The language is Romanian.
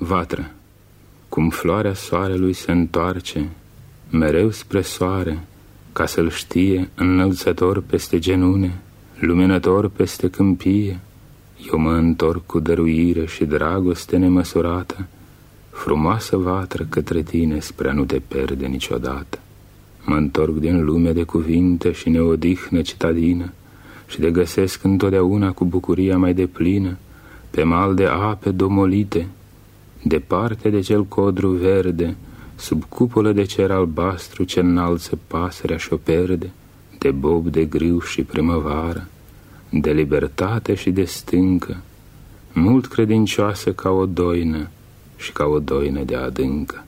Vatră, cum floarea soarelui se întoarce mereu spre soare, ca să-l știe înălțător peste genune, luminător peste câmpie, eu mă întorc cu dăruire și dragoste nemăsurată, frumoasă vatră către tine spre a nu te perde niciodată. Mă întorc din lume de cuvinte și neodihnă citadină și de găsesc întotdeauna cu bucuria mai deplină pe mal de ape domolite, departe de cel codru verde, sub cupolă de cer albastru ce înalță pasărea și-o perde, de bob de griu și primăvară, de libertate și de stâncă, mult credincioasă ca o doină și ca o doină de adâncă.